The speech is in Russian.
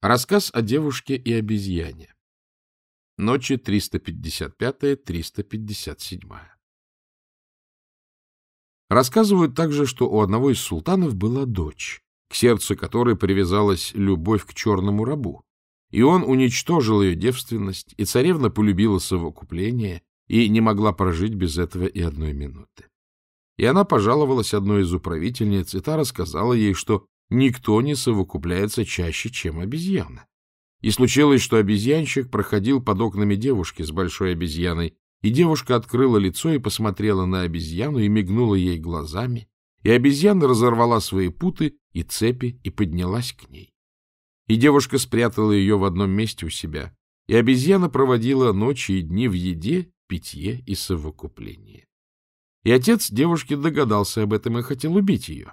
Рассказ о девушке и обезьяне. Ночи 355-357. Рассказывают также, что у одного из султанов была дочь, к сердцу которой привязалась любовь к черному рабу, и он уничтожил ее девственность, и царевна полюбила совокупление и не могла прожить без этого и одной минуты. И она пожаловалась одной из управительниц, и та рассказала ей, что никто не совокупляется чаще, чем обезьяна. И случилось, что обезьянщик проходил под окнами девушки с большой обезьяной, и девушка открыла лицо и посмотрела на обезьяну и мигнула ей глазами, и обезьяна разорвала свои путы и цепи и поднялась к ней. И девушка спрятала ее в одном месте у себя, и обезьяна проводила ночи и дни в еде, питье и совокуплении. И отец девушки догадался об этом и хотел убить ее.